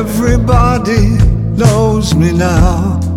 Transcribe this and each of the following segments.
Everybody knows me now.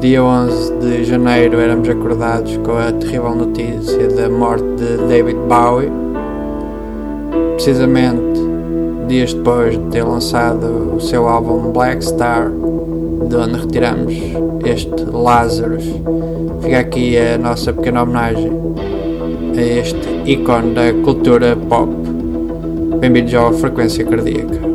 Dia 11 de janeiro éramos acordados com a terrível notícia da morte de David Bowie, precisamente dias depois de ter lançado o seu álbum Black Star, de onde retiramos este Lazarus. Fica aqui a nossa pequena homenagem a este ícone da cultura pop. Bem-vindos à Frequência Cardíaca.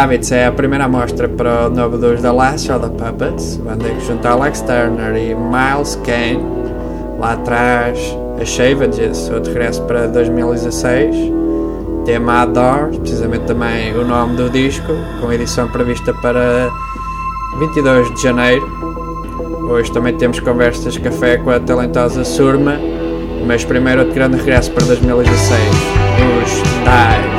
Kravitz é a primeira mostra para o novo dos The Last Show the Puppets, banda que junta Alex Turner e Miles Kane. Lá atrás, a Savages, outro regresso para 2016. Tema Adore, precisamente também o nome do disco, com edição prevista para 22 de janeiro. Hoje também temos conversas café com a talentosa Surma, mas primeiro outro grande regresso para 2016, os Die.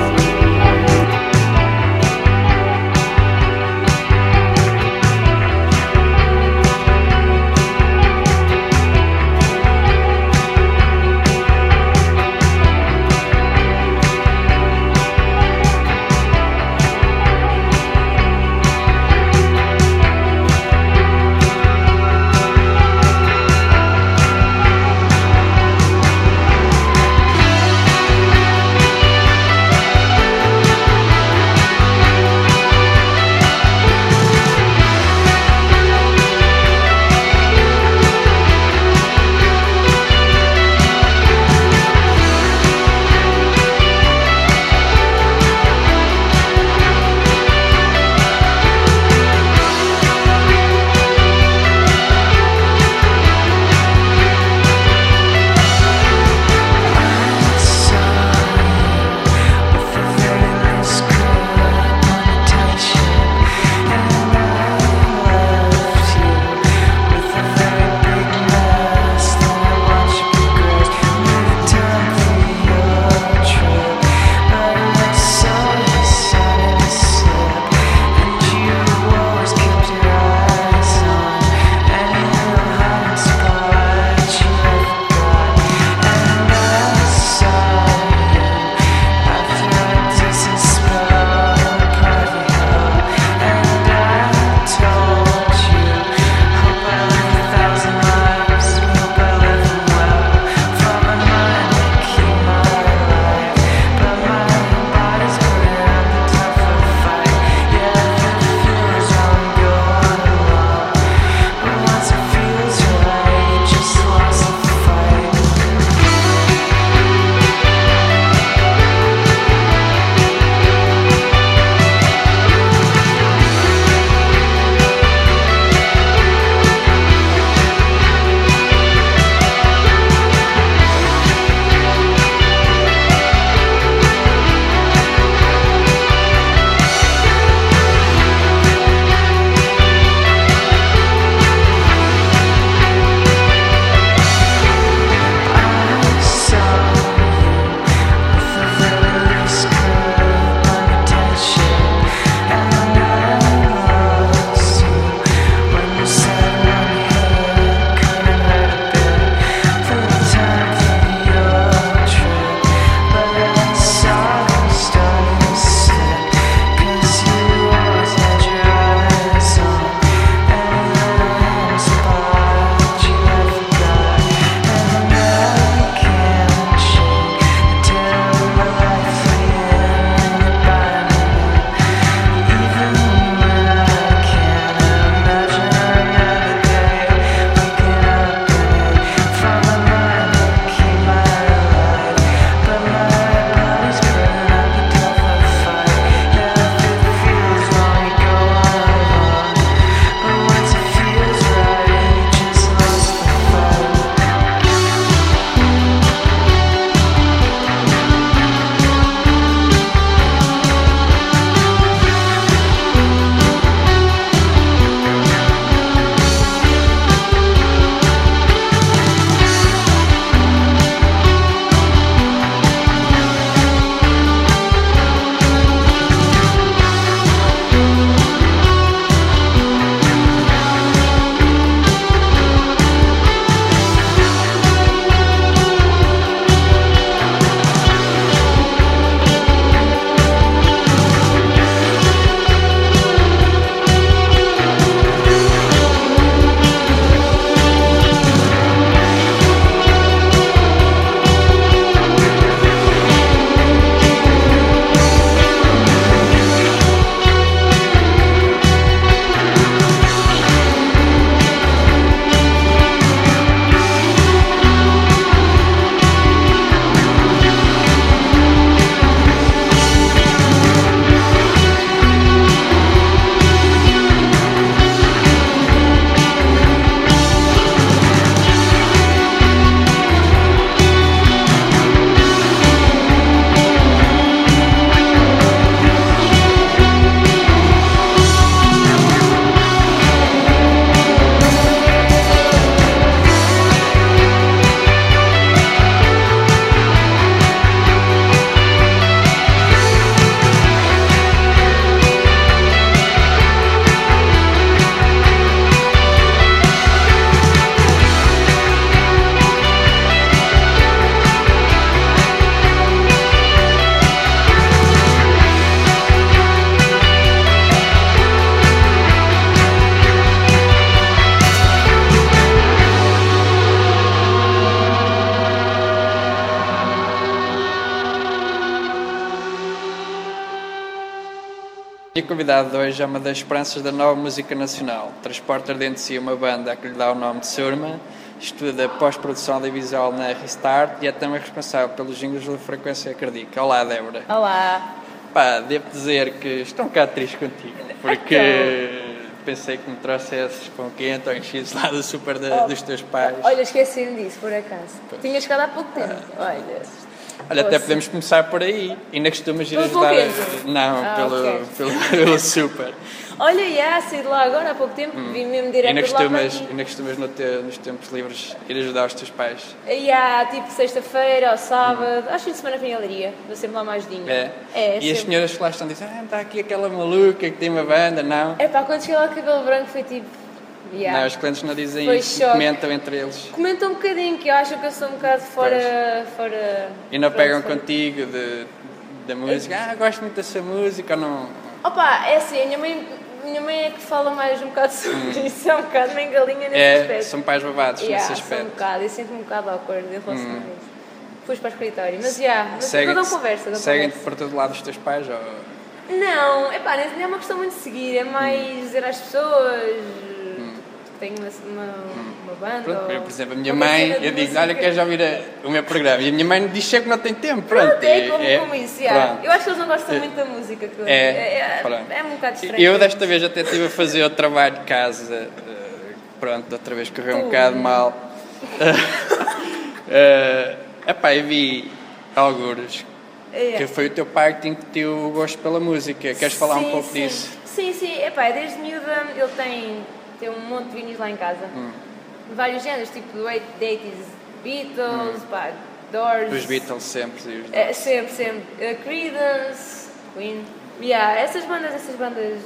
É uma das esperanças da nova música nacional. Transporta dentro de si uma banda que lhe dá o nome de Surma, estuda pós-produção audiovisual na Restart e é também responsável pelos jingles da Frequência Cardíaca. Olá, Débora. Olá. Pá, devo dizer que estou um bocado triste contigo, porque pensei que me trouxesses pão quente ou enchidos lá do super da- dos teus pais. Olha, esqueci-me disso, por acaso. Tinha chegado há pouco tempo. Olha. Olha, até podemos começar por aí. Ainda costumas ir Pelo ajudar. a-? Não, Ah, pelo, ok. pelo, pelo super. Olha, já, saí de lá agora há pouco tempo, vim mesmo direto Ainda lá costumas, aqui. ainda costumas no teu- nos tempos livres ir ajudar os teus pais. E há tipo sexta-feira ou sábado, acho que de semana vim à Leiria, vou sempre lá mais dinho. É? É, e as sempre. senhoras que lá estão dizem, ah, está aqui aquela maluca que tem uma banda, não? É pá, quando cheguei lá com o cabelo branco foi tipo. Yeah. Não, os clientes não dizem Foi isso, choque. comentam entre eles. Comenta um bocadinho, que eu acho que eu sou um bocado fora. fora E não pegam fora- contigo de, da música, ah, gosto muito dessa música, ou não. Opa, é assim, a minha mãe, minha mãe é que fala mais um bocado sobre isso, é um bocado meio galinha nesse É, aspecto. são pais babados Yeah, nesse um aspecto. Hum. bocado, eu sinto-me um bocado awkward em relação a isso. Fui para o escritório, mas já, mas Seguem-te- dão conversa, Seguem-te por todo lado os teus pais? Ou... Não, é pá, nem é uma questão muito de seguir, é mais Hum. dizer às pessoas tenho uma, uma, uma banda. Pronto, ou por exemplo, a minha mãe, eu digo, olha, queres ouvir a- o meu programa? E a minha mãe diz sempre que não tem tempo. Pronto, Pronto, é como, é- como isso. Eu acho que eles não gostam muito da música. Que É, é, pronto. é, é um bocado estranho. Eu desta vez até estive a fazer o trabalho de casa, eh, pronto, outra vez correu um bocado mal. Eh, epá, eu vi alguns É. que foi o teu pai que te incutiu o gosto pela música. Queres falar um Sim, pouco sim. disso? Sim, sim. Epá, desde miúda ele tem, tem um monte de vinis lá em casa. Hum. Vários géneros, tipo do 80s Beatles, pá, Doors. Hum. Os Beatles sempre. os- É, sempre, sempre. Uh, Creedence, Queen. Yeah, essas bandas, essas bandas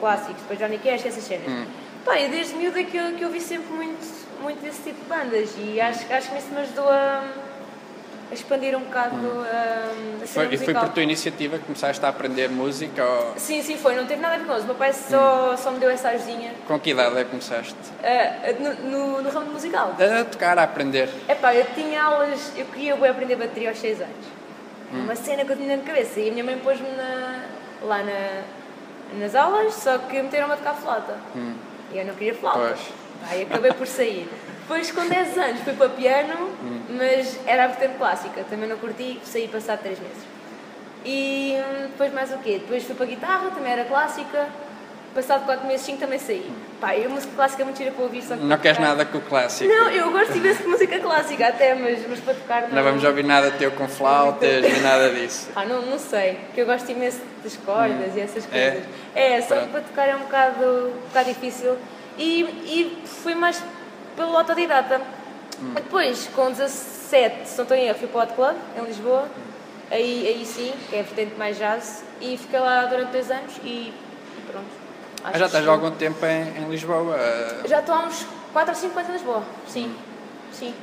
clássicos, depois Johnny Cash, essas cenas. Hum. Pá, e desde miúda que eu, que eu vi sempre muito, muito desse tipo de bandas e acho, acho que isso me ajudou a, a expandir um bocado um, a Foi, cena e foi por tua iniciativa que começaste a aprender música? Ou... Sim, sim, foi. Não teve nada a ver com isso. O meu pai só, só me deu essa ajudinha Com que idade é que começaste? uh, no, no, no ramo musical. A tocar, a aprender. Epá, eu tinha aulas, eu queria bué aprender bateria aos 6 anos. Uma cena que eu tinha na cabeça. E a minha mãe pôs-me na- lá na, nas aulas, só que meteram-me a tocar flauta. E eu não queria flauta. Pois. Pá, e acabei por sair. Depois, com 10 anos, fui para piano, mas era a vertente clássica. Também não curti, saí passado 3 meses. E hum, depois mais o quê? Depois fui para guitarra, também era clássica. Passado 4 meses, 5 também saí. Pá, e a música clássica é muito gira para ouvir, só que Não queres tocar- nada com o clássico? não, eu gosto imenso de música clássica até, mas, mas para tocar não. Não vamos ouvir nada teu com flautas, nem nada disso. Ah, não, não sei, porque eu gosto imenso das cordas e essas É? coisas. É, só que Pronto. para tocar é um bocado, um bocado difícil. E, e fui mais pelo autodidata. Hum. Depois, com 17, se não estou em erro, fui para o Hot Club, em Lisboa. Aí, aí sim, que é vertente mais jazz. E fiquei lá durante dois anos e, e pronto. Ah, já estás há algum tempo em, em Lisboa. ah, Já estou há uns 4 ou 5 anos em Lisboa, sim. Sim.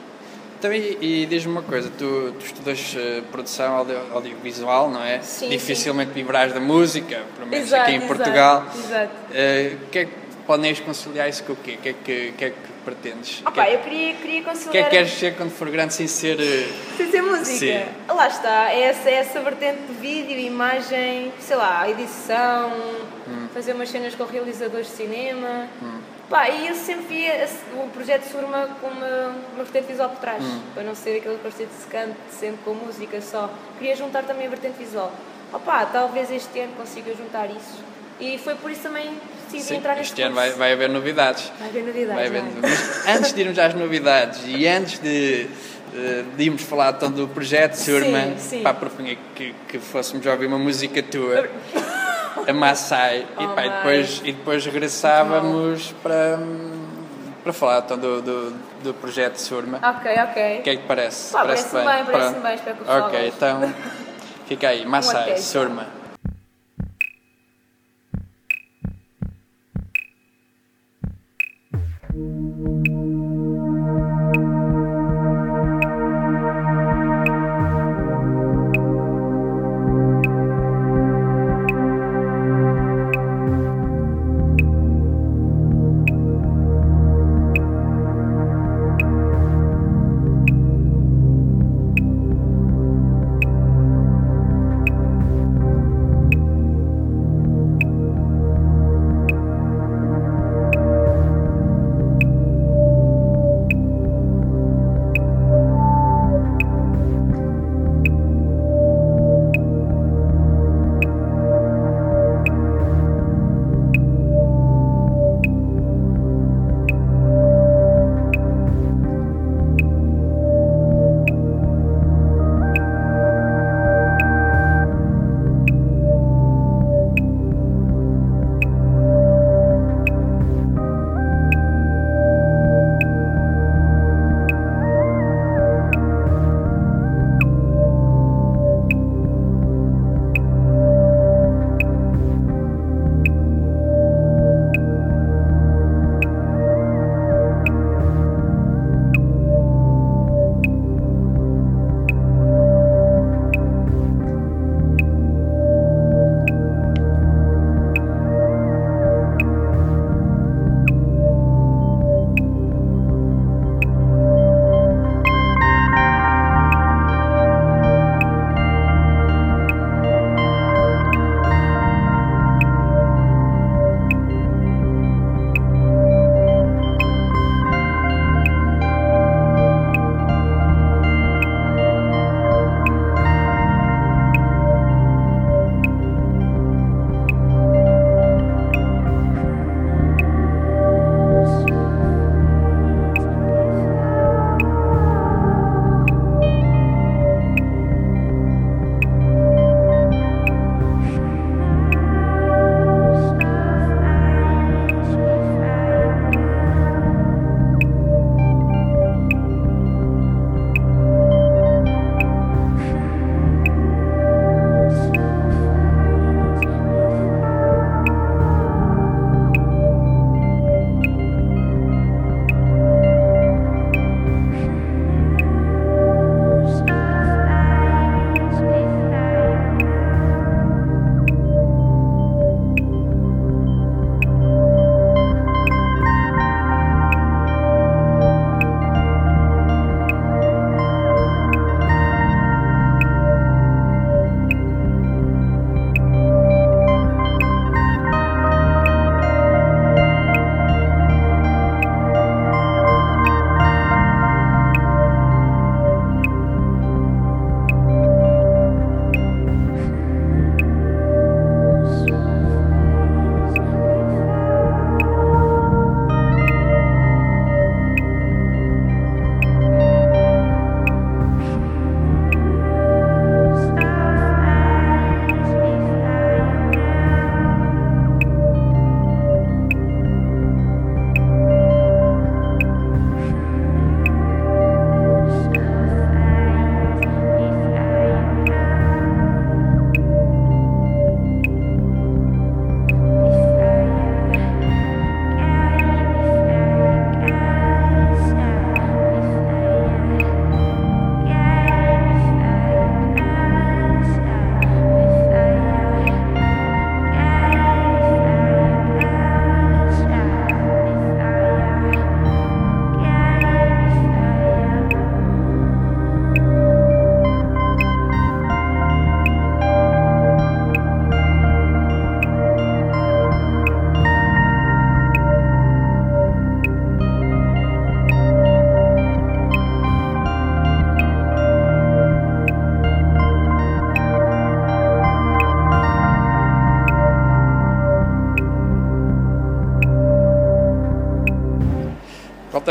Então, e, e diz-me uma coisa, tu, tu estudas eh, produção audio- audiovisual, não é? Sim, Dificilmente viverás da música, pelo menos Exato, aqui em exato, Portugal. exato. Eh, O que é que planeias conciliar isso com o quê? O que é que, que, é que pretendes? Que, Opa, eu queria, queria o que é que queres ser quando for grande sem ser... eh, Sem ser música. Sim. Lá está, é essa, é essa vertente de vídeo, imagem, sei lá, edição, Hum. fazer umas cenas com realizadores de cinema. Pá, e eu sempre vi esse- o projeto Surma com uma, uma vertente visual por trás, Hum. para não ser aquele conceito secante sempre com música só. Queria juntar também a vertente visual. Opá, talvez este ano consiga juntar isso. E foi por isso também sim, entrar neste este ano vai, vai haver novidades. Vai haver novidades. Vai haver- vai. Mas antes de irmos às novidades e antes de, eh, de irmos falar então do projeto Surman, pá, propunha que, que fôssemos ouvir uma música tua, a Maasai, e, pá, e, Oh, depois, e depois regressávamos para, para falar então do, do, do projeto Surma. Ok, ok. O que é que te parece? Pá, parece-me bem, parece-me Pronto. bem, espero que Ok, então fica aí, Maasai. Surma.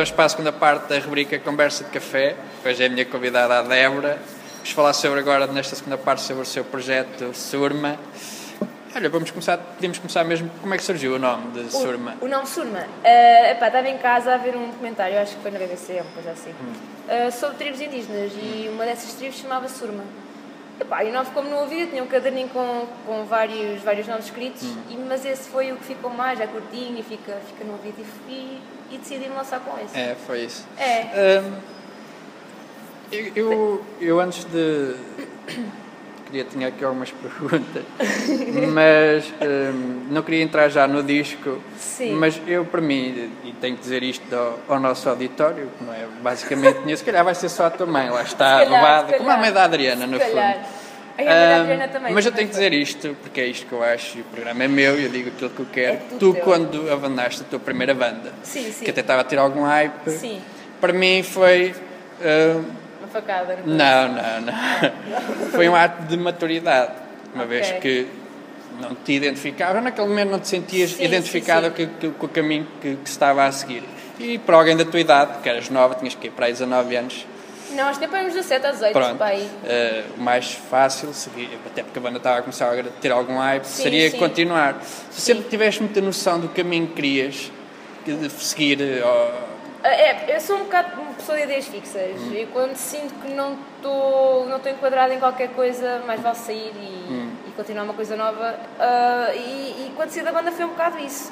Voltamos para a segunda parte da rubrica Conversa de Café. Hoje é a minha convidada, a Débora. Vamos falar sobre agora, nesta segunda parte, sobre o seu projeto Surma. Olha, vamos começar, podemos começar mesmo, como é que surgiu o nome de Surma? O nome Surma. Uh, epá, estava em casa a ver um documentário, acho que foi na BBC, uma coisa assim, Hum. uh, sobre tribos indígenas e uma dessas tribos chamava Surma. Epá, e o nome ficou-me no ouvido, tinha um caderninho com, com vários, vários nomes escritos, Hum. e, mas esse foi o que ficou mais, é curtinho e fica, fica no ouvido e, e, e decidi me lançar com esse. É, foi isso. É. Hum, eu, eu, eu antes de. Queria, tinha aqui algumas perguntas, mas hum, não queria entrar já no disco. Sim. Mas eu, para mim, e tenho que dizer isto ao, ao nosso auditório, que não é basicamente conheço, se calhar vai ser só a tua mãe, lá está, se como a mãe da Adriana, no fundo. A Adriana também. mas eu tenho que dizer isto, porque é isto que eu acho, e o programa é meu, e eu digo aquilo que eu quero. É tu, teu. quando abandonaste a tua primeira banda, Sim, sim. que até estava a ter algum hype, Sim. para mim foi. hum, Uma facada. no não, não, não. Foi um ato de maturidade. Uma vez Ok. que não te identificava, naquele momento não te sentias Sim, identificado sim, sim. Com, com- com o caminho que, que estava a seguir. E para alguém da tua idade, que eras nova, tinhas que ir para aí 19 anos, Não, acho que depois uns 17 a 18, pronto, pai. o mais fácil, seria, até porque a banda estava a começar a ter algum hype, Sim, seria sim. continuar. Se sempre tiveste muita noção do caminho que querias que de seguir, ó, É, eu sou um bocado uma pessoa de ideias fixas Hum. e quando sinto que não estou não estou enquadrada em qualquer coisa, mais vale sair e, Hum. e continuar uma coisa nova. Ah, e, e quando saí da banda foi um bocado isso.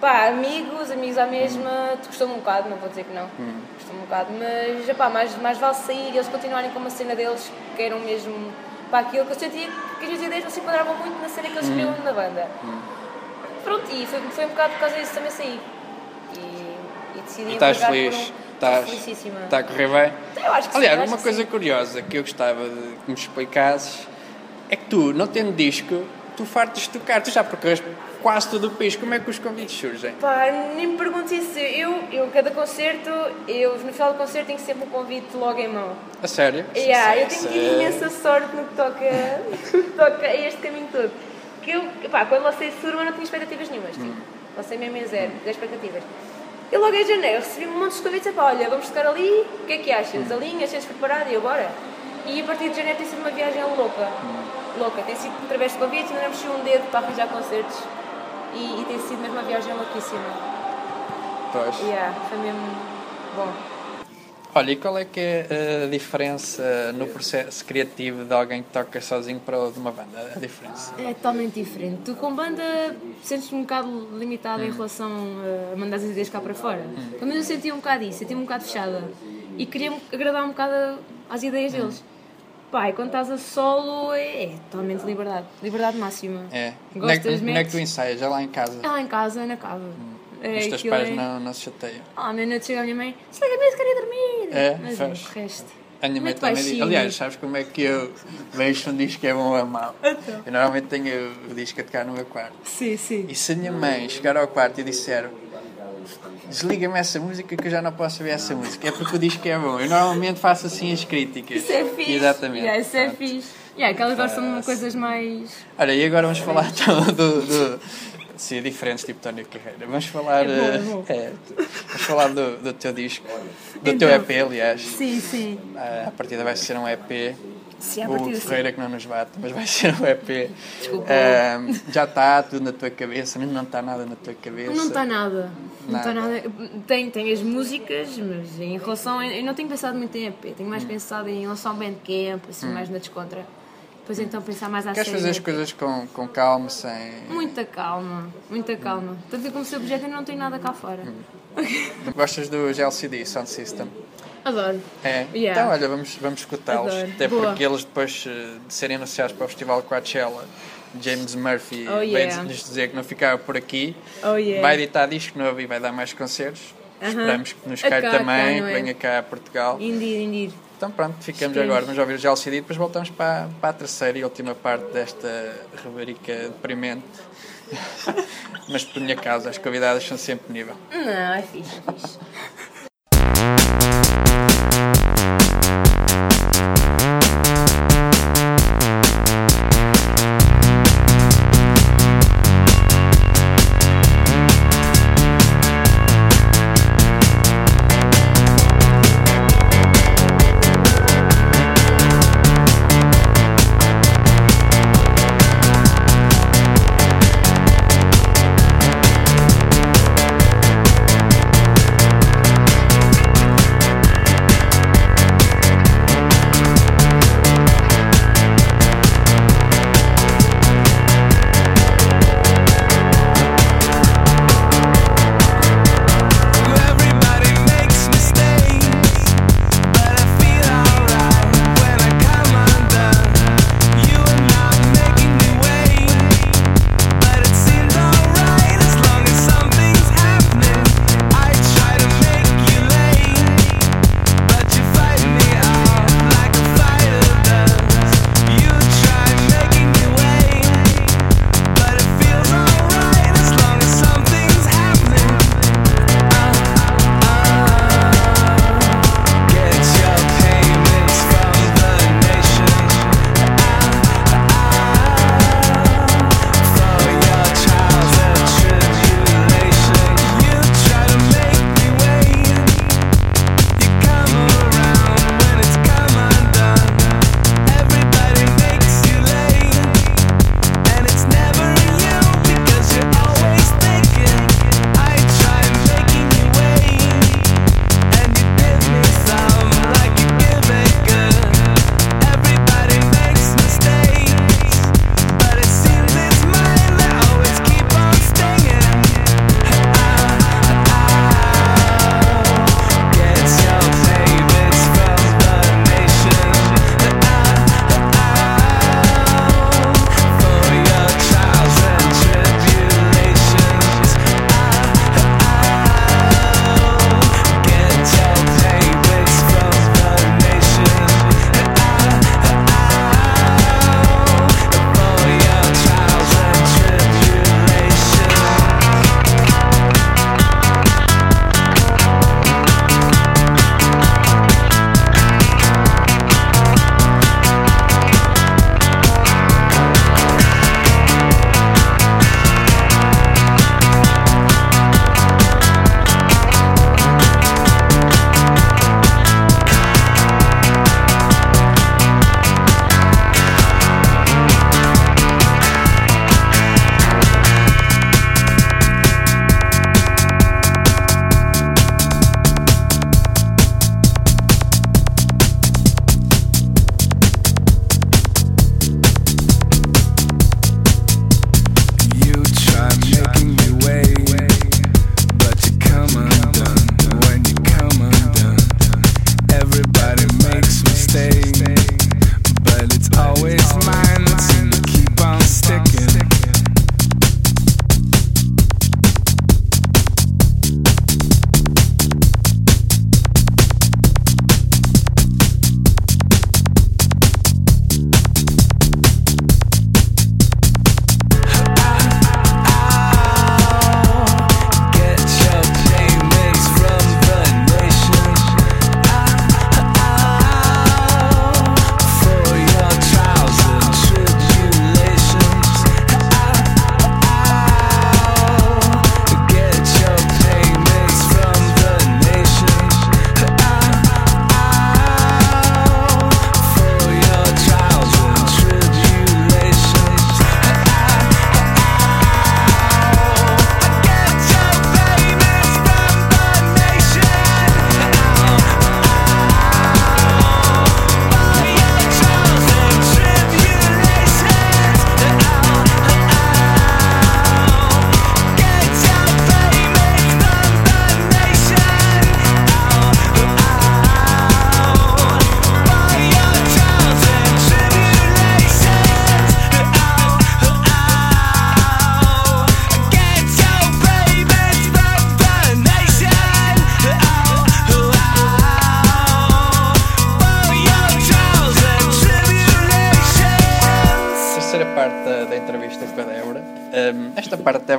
Pá, amigos, amigos à mesma, te custou-me um bocado, não vou dizer que não, Hum. custou-me um bocado, mas pá, mais, mais vale sair e eles continuarem com uma cena deles que eram mesmo pá, aquilo que eu sentia que as minhas ideias não se enquadravam muito na cena que Hum. eles queriam na banda. Pronto, e foi, foi um bocado por causa disso também saí. E, e decidi e estás feliz, um- estás, felicíssima. está a correr bem. Eu acho que sim, Aliás, acho uma coisa sim. curiosa que eu gostava de que me explicasses é que tu, não tendo disco, tu fartas de tocar, tu já percorreste quase todo o país, como é que os convites surgem? Pá, nem me perguntes isso. Eu, eu, cada concerto, eu no final do concerto tenho sempre um convite logo em mão. A sério? Yeah, eu tenho tido imensa sorte no que toca, no que toca a este caminho todo. Que eu, pá, quando lancei Surma não tinha expectativas nenhumas. Hum. Tipo, lancei mesmo em zero, de expectativas. E logo em janeiro recebi um monte de convites e pá, olha, vamos tocar ali, o que é que Hum. achas? Alinhas, sentes preparado? E eu, bora. E a partir de janeiro tem sido uma viagem louca. Hum. Louca. Tem sido através de convites, não mexi um dedo para arranjar concertos. E, e tem sido mesmo uma viagem louquíssima. Pois. Yeah, foi mesmo bom. Olha, e qual é que é a diferença no processo criativo de alguém que toca sozinho para o de uma banda? A diferença? É totalmente diferente. Tu com banda sentes-te um bocado limitada em relação a mandar as ideias cá para fora. Pelo menos eu sentia um bocado isso, sentia-me um bocado fechada. E queria agradar um bocado às ideias deles. E quando estás a solo é, é totalmente liberdade. Liberdade máxima. É. É, Gostas, onde é que tu ensaias? É lá em casa? Ah, em casa, na casa. É, Os teus pais é- não, não se chateiam. Ah, à meia-noite chega a minha mãe, desliga a música, queria dormir. É, Mas faz. o resto. A minha mãe também diz. Aliás, sabes como é que eu vejo se um disco é bom ou é mau? Então. Eu normalmente tenho o disco a tocar no meu quarto. Sim, sim. E se a minha mãe chegar ao quarto e disser desliga-me essa música que eu já não posso ver essa música, é porque o disco é bom. Eu normalmente faço assim as críticas. Isso é fixe. Exatamente. Yeah, isso é fixe. Yeah, aquelas gostam de coisas mais. Olha, e agora vamos falar então do. do sim, diferentes tipo Tony Carreira. Vamos falar. É bom, é eh, bom. é, vamos falar do, do teu disco. Do Então. teu EP, aliás. Sim, sim. Ah, a partida vai ser um EP. A o Ferreira que não nos bate, mas vai ser um EP. Desculpa. Ah, já está tudo na tua cabeça, não está nada na tua cabeça. Não está nada. Não está Nada. Tem, tem as músicas, mas em relação. Eu não tenho pensado muito em EP, tenho Hum. mais pensado em lançar um bandcamp, assim, mais na descontra. Depois então pensar mais à Queres fazer as coisas com, com calma, sem. Muita calma, muita calma. Tanto que como seu objeto ainda não tem nada cá fora. Hum. Gostas do GLCD Sound System? Adoro. É? Yeah. Então, olha, vamos, vamos escutá-los. Até Boa. porque eles, depois eh, de serem anunciados para o Festival Coachella, James Murphy Oh, yeah. nos dizer que não ficava por aqui. Oh, yeah. Vai editar disco novo e vai dar mais concertos. Aham. Esperamos que nos caia também, cá, é? venha cá a Portugal. Indir, indir. Então pronto, ficamos Esperemos. agora, vamos ouvir o GLCD e depois voltamos para, para a terceira e última parte desta rubrica deprimente. Mas por minha causa, as convidadas são sempre nível. Não, é fixe, é fixe.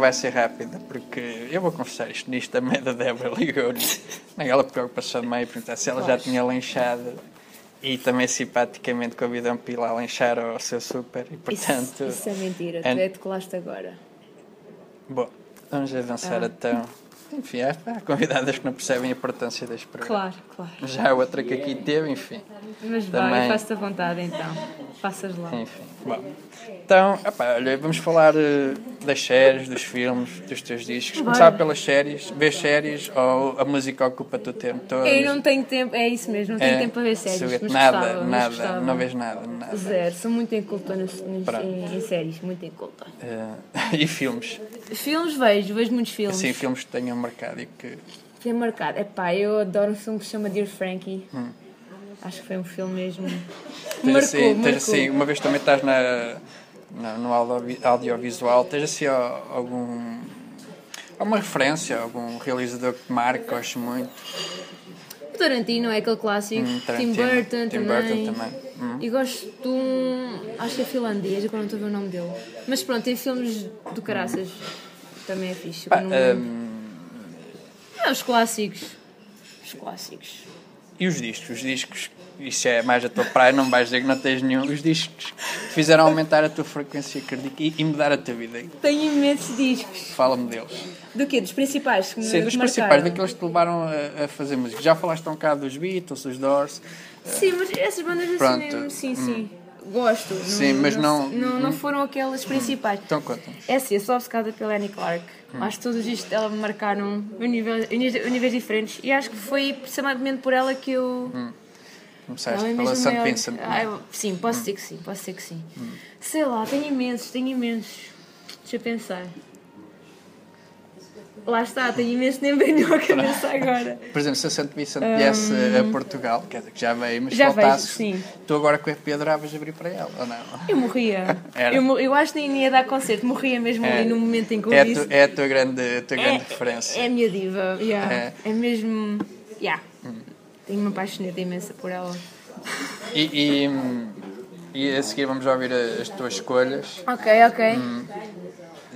Vai ser rápida, porque eu vou confessar isto nisto. A mãe da Débora ligou-lhe naquela preocupação de mãe perguntar se ela já tinha lanchado e também simpaticamente convidou-me para ir lá lanchar ao seu super. E portanto. Isso, isso é mentira, tu é que colaste agora. Bom, vamos avançar então. Enfim, há, há convidadas que não percebem a importância das perguntas. Claro, claro. Já a outra que aqui teve, enfim. Mas Também- vai, faço-te à vontade então. Passas lá. Enfim, bom. Então, epá, olha, vamos falar eh, das séries, dos filmes, dos teus discos. Bora. Começar pelas séries. Vês séries ou a música ocupa-te o tempo todo? Eu não tenho tempo, é isso mesmo, não tenho É, tempo para ver séries. Mas nada, gostava, mas nada, gostava. não vês nada, nada. Zero, sou muito inculta nas, em, em séries, muito inculta. Eh, e filmes? Filmes vejo, vejo muitos filmes. Assim, filmes que tenham marcado e que. Tem marcado. Epá, eu adoro um filme que se chama Dear Frankie. Hum. Acho que foi um filme mesmo. Tens marcou, assim, marcou. assim, uma vez também estás na, na- no audio- audiovisual, tens assim algum. alguma referência, algum realizador que marca, gosto muito. O Tarantino é aquele clássico. Hum, Tim. Burton Tim também. Burton também. Hum. E gosto de um. Acho que é finlandês, agora não estou a ver o nome dele. Mas pronto, tem filmes do caraças. Também é fixe. Não lembro. Hum, É, os clássicos. Os clássicos. E os discos? Os discos, isso é mais a tua praia, não vais dizer que não tens nenhum. Os discos que fizeram aumentar a tua frequência cardíaca e, e mudar a tua vida. Tenho imensos discos. Fala-me deles. Do quê? Dos principais? Que me Sim, dos principais, daqueles que te levaram a, a fazer música. Já falaste um bocado dos Beatles, dos Doors. Sim, mas essas bandas assim Pronto. mesmo, sim, sim. Gosto. Não, Sim, mas não- Não, não foram aquelas principais. Então conta-nos. É assim, eu sou obcecada pela Annie Clark. Acho que todos isto dela me marcaram em níveis, diferentes. E acho que foi precisamente por ela que eu. Começaste ela é pela Vincent. Ah, eu- sim, posso dizer que sim, posso dizer que sim. Sei lá, tenho imensos, tenho imensos. Deixa eu pensar. Lá está, tenho imenso, nem bem a cabeça agora. Por exemplo, se a St. Vincent viesse a Portugal, quer dizer que já veio, mas Hum. Já faltasses, sim. tu agora com a EP adoravas abrir para ela, ou não? Eu morria. Eu, eu acho que nem ia dar concerto, morria mesmo É. ali no momento em que eu É disse. tu- é a tua grande, a tua grande referência. É a minha diva, yeah. É. é. mesmo. Yeah. Tenho uma paixoneta imensa por ela. E, e, e a seguir vamos ouvir as tuas escolhas. Ok, ok. Hum.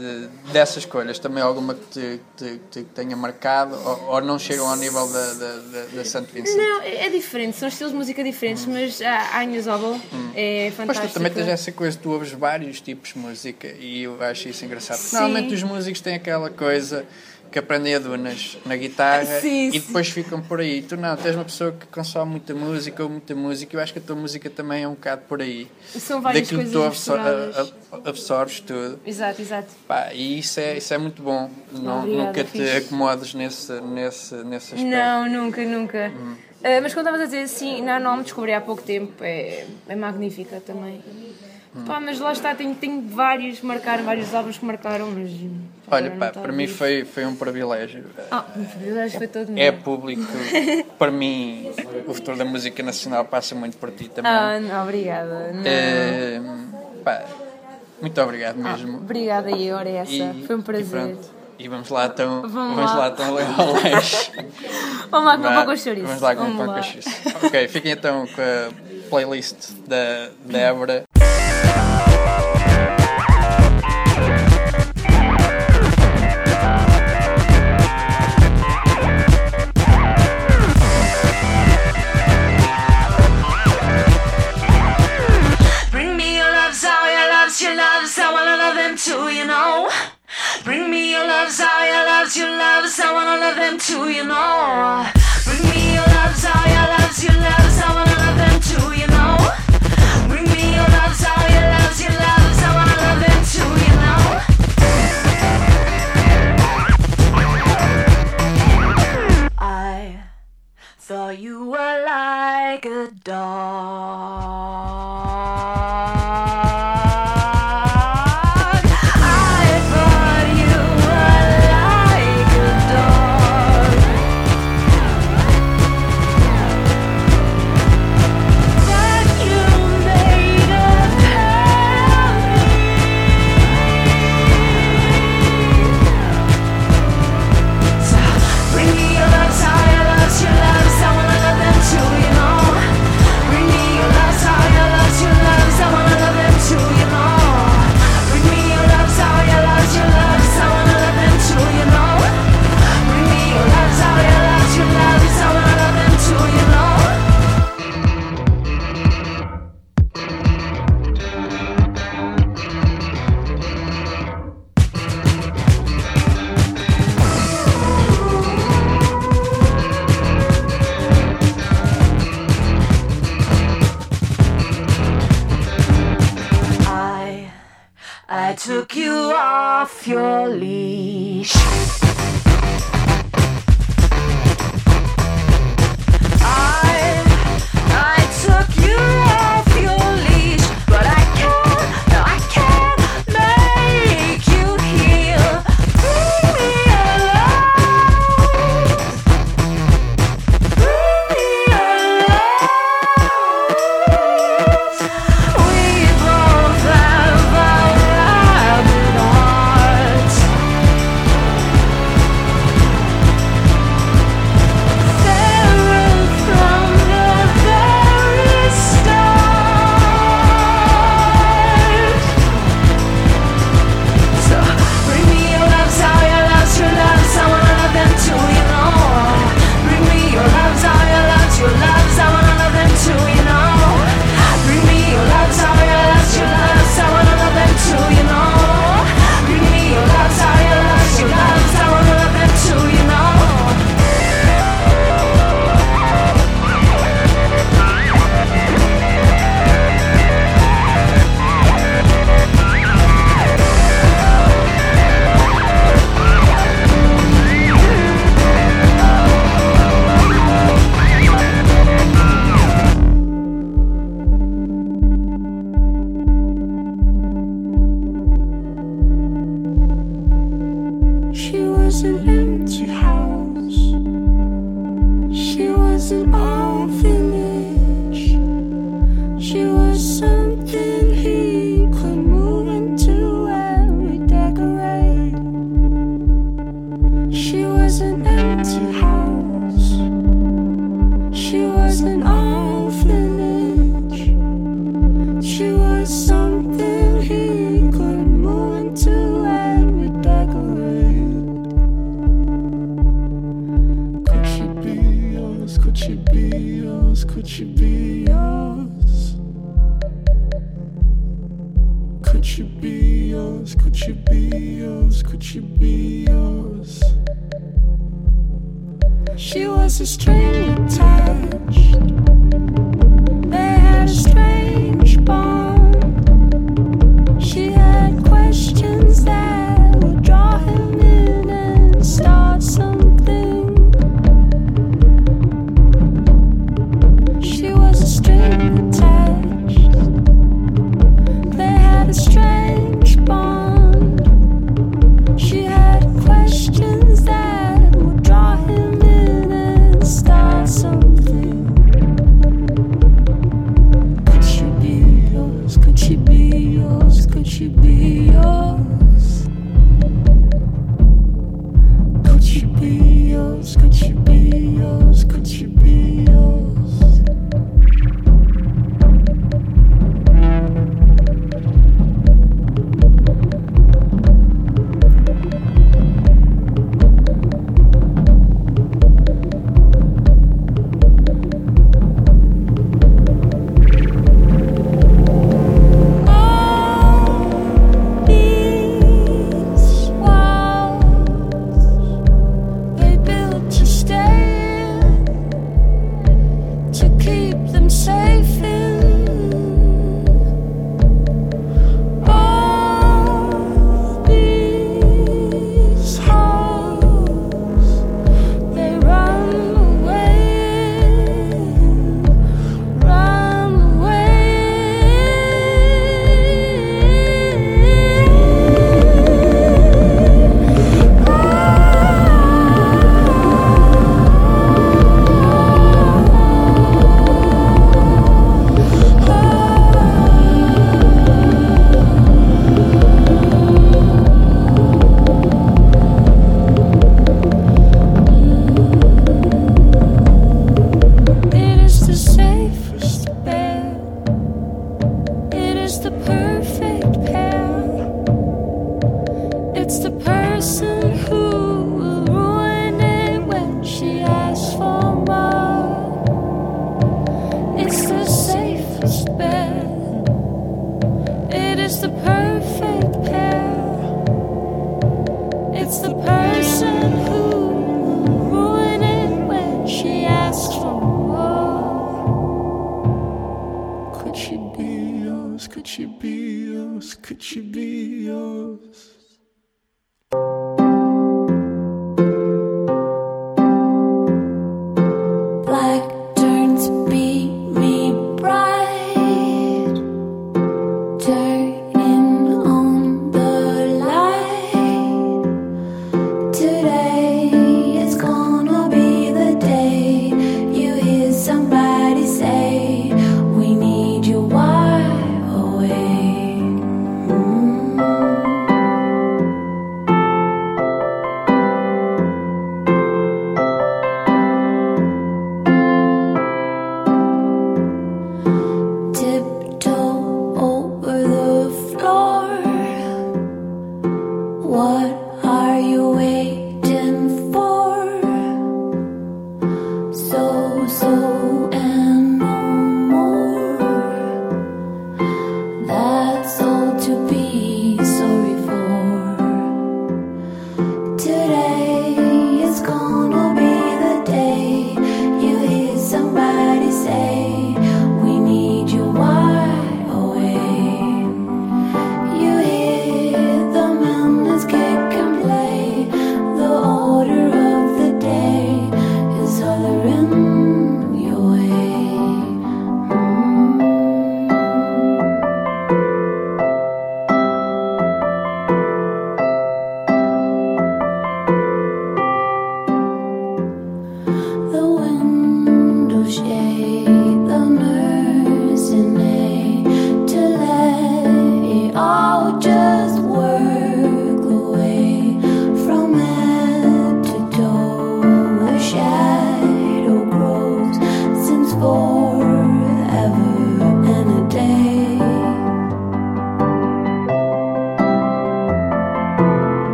De- Dessas escolhas, também alguma que te, te- te tenha marcado ou, ou não chegam ao nível da, da, da, da St. Vincent? Não, é é diferente, são estilos de música diferentes, mas a Agnes Obel é Mas fantástica. tu também tens essa coisa, tu ouves vários tipos de música e eu acho isso engraçado. Normalmente os músicos têm aquela coisa que aprendem a dunas na guitarra Sim, e sim. depois ficam por aí. Tu não, tu és uma pessoa que consome muita música ou muita música. Eu acho que a tua música também é um bocado por aí. São várias Daquilo que coisas tu absor- a- a- absorves tudo. Exato, exato. Pá, e isso é, isso é muito bom. Não, Obrigada, nunca te fixe. acomodes nesse, nesse, nesse aspecto. Não, nunca, nunca. Hum. Ah, mas quando estavas a dizer assim, na Nome descobri há pouco tempo, é, é magnífica também. Hum. Pá, mas lá está, tenho, tenho vários que marcaram, vários álbuns que marcaram, mas. Olha, pá, para mim foi, foi um privilégio. Ah, acho que foi todo É meu. público. para mim, o futuro da música nacional passa muito por ti também. Ah, não, obrigada. Não. É, pá, muito obrigado mesmo. Obrigada, e ora essa. E- foi um E, prazer. pronto. E vamos lá então. Vamos Vamos, lá. então ao lanche. Vamos lá comer Vá, pão com chouriço. Vamos lá comer Vamos pão lá. com chouriço. Ok, fiquem então com a playlist da Débora. Bring too, you know. Bring me your loves, all your loves, your loves. I wanna love them too, you know. Bring me your loves, all your loves, your loves.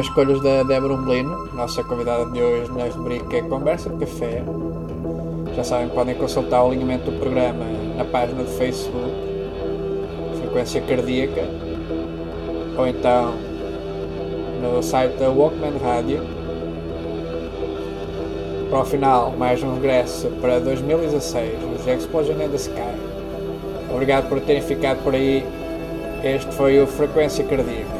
as escolhas da Débora Umbelino, nossa convidada de hoje na rubrica é Conversa de Café. Já sabem, podem consultar o alinhamento do programa na página do Facebook, Frequência Cardíaca, ou então no site da Walkman Radio. Para o final, mais um regresso para 2016, os Explosion and the Sky. Obrigado por terem ficado por aí. Este foi o Frequência Cardíaca.